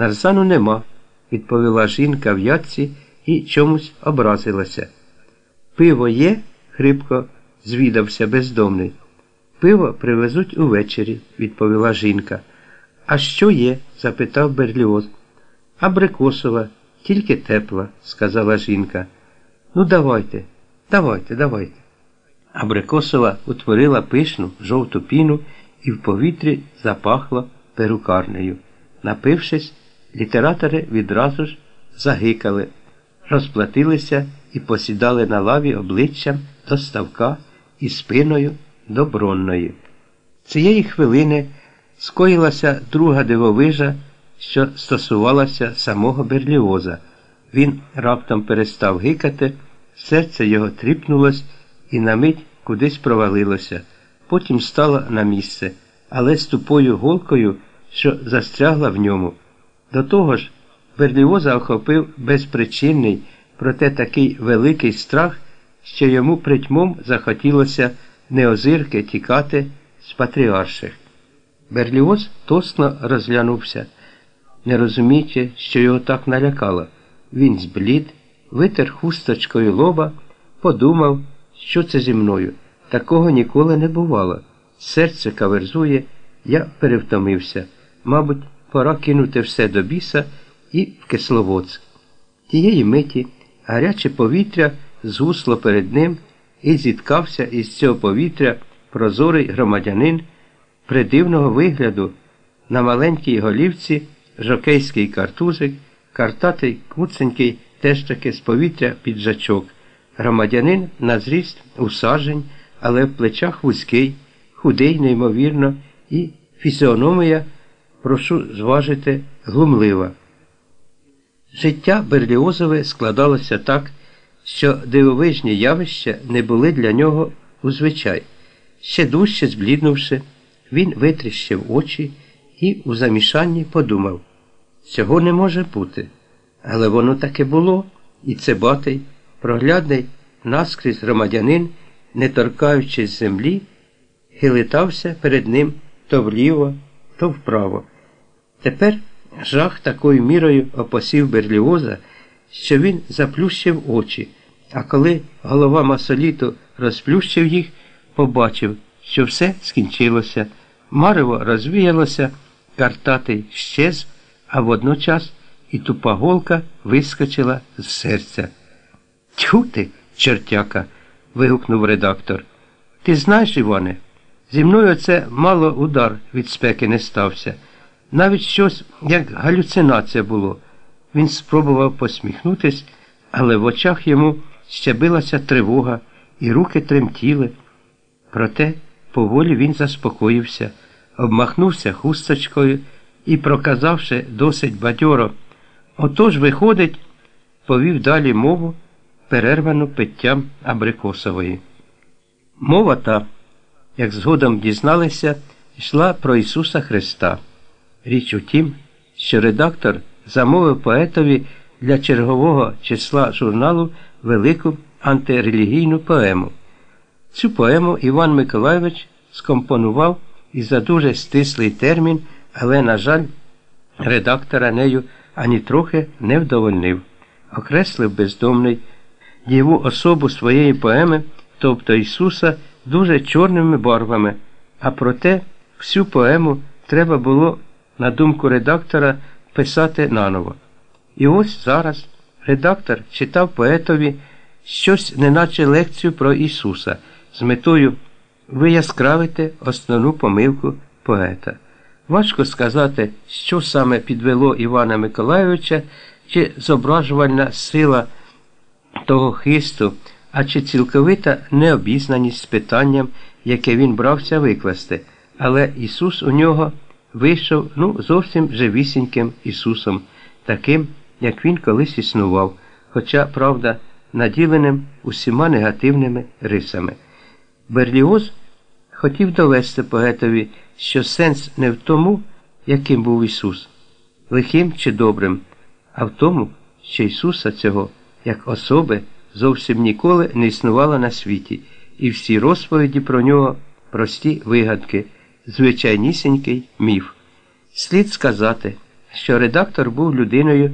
Нарзану нема, відповіла жінка в ятці і чомусь образилася. Пиво є? хрипко звідався бездомний. Пиво привезуть увечері, відповіла жінка. А що є? запитав Берліоз. Абрикосова, тільки тепла, сказала жінка. Ну, давайте, давайте, давайте. Абрикосова утворила пишну жовту піну і в повітрі запахло перукарнею. Напившись, літератори відразу ж загикали, розплатилися і посідали на лаві обличчям до ставка і спиною до бронної. Цієї хвилини скоїлася друга дивовижа, що стосувалася самого Берліоза. Він раптом перестав гикати, серце його тріпнулось і на мить кудись провалилося, потім стало на місце, але з тупою голкою, що застрягла в ньому. До того ж, Берліоза охопив безпричинний, проте такий великий страх, що йому притьмом захотілося неозирки тікати з патріарших. Берліоз тосно розглянувся, не розуміючи, що його так налякало. Він зблід, витер хусточкою лоба, подумав, що це зі мною. Такого ніколи не бувало. Серце каверзує, я перевтомився. Мабуть, пора кинути все до біса і в Кисловодськ. Тієї миті гаряче повітря згусло перед ним і зіткався із цього повітря прозорий громадянин придивного вигляду на маленькій голівці жокейський картузик, картатий куценький теж таки з повітря піджачок. Громадянин на зріст усажень, але в плечах вузький, худий, неймовірно, і фізіономія, прошу зважити, глумлива. Життя Берліозове складалося так, що дивовижні явища не були для нього узвичай. Ще дужче збліднувши, він витріщив очі і у замішанні подумав цього не може бути. Але воно таке було, і це батий, проглядний наскрізь громадянин, не торкаючись землі, хилитався перед ним то вліво, то вправо. Тепер жах такою мірою опосів Берліоза, що він заплющив очі, а коли голова масоліту розплющив їх, побачив, що все скінчилося, марево розвіялося, картатий щез, а водночас і тупа голка вискочила з серця. Тьху ти, чертяка. вигукнув редактор. Ти знаєш, Іване, зі мною це мало удар від спеки не стався. Навіть щось, як галюцинація було. Він спробував посміхнутись, але в очах йому ще билася тривога, і руки тремтіли. Проте поволі він заспокоївся, обмахнувся хусточкою і, проказавши досить бадьоро, отож, виходить, повів далі мову, перервану питтям Абрикосової. Мова та, як згодом дізналися, йшла про Ісуса Христа. Річ у тім, що редактор замовив поетові для чергового числа журналу велику антирелігійну поему. Цю поему Іван Миколайович скомпонував і за дуже стислий термін, але, на жаль, редактора нею ані трохи не вдовольнив. Окреслив бездомний дієву особу своєї поеми, тобто Ісуса, дуже чорними барвами, а проте всю поему треба було, на думку редактора, писати наново. І ось зараз редактор читав поетові щось, неначе лекцію про Ісуса з метою вияскравити основну помилку поета. Важко сказати, що саме підвело Івана Миколайовича, чи зображувальна сила того хисту, а чи цілковита необізнаність з питанням, яке він брався викласти, але Ісус у нього вийшов ну, зовсім живісіньким Ісусом, таким, як він колись існував, хоча, правда, наділеним усіма негативними рисами. Берліоз хотів довести поетові, що сенс не в тому, яким був Ісус, лихим чи добрим, а в тому, що Ісуса цього, як особи, зовсім ніколи не існувала на світі, і всі розповіді про нього прості вигадки, звичайнісінький міф. Слід сказати, що редактор був людиною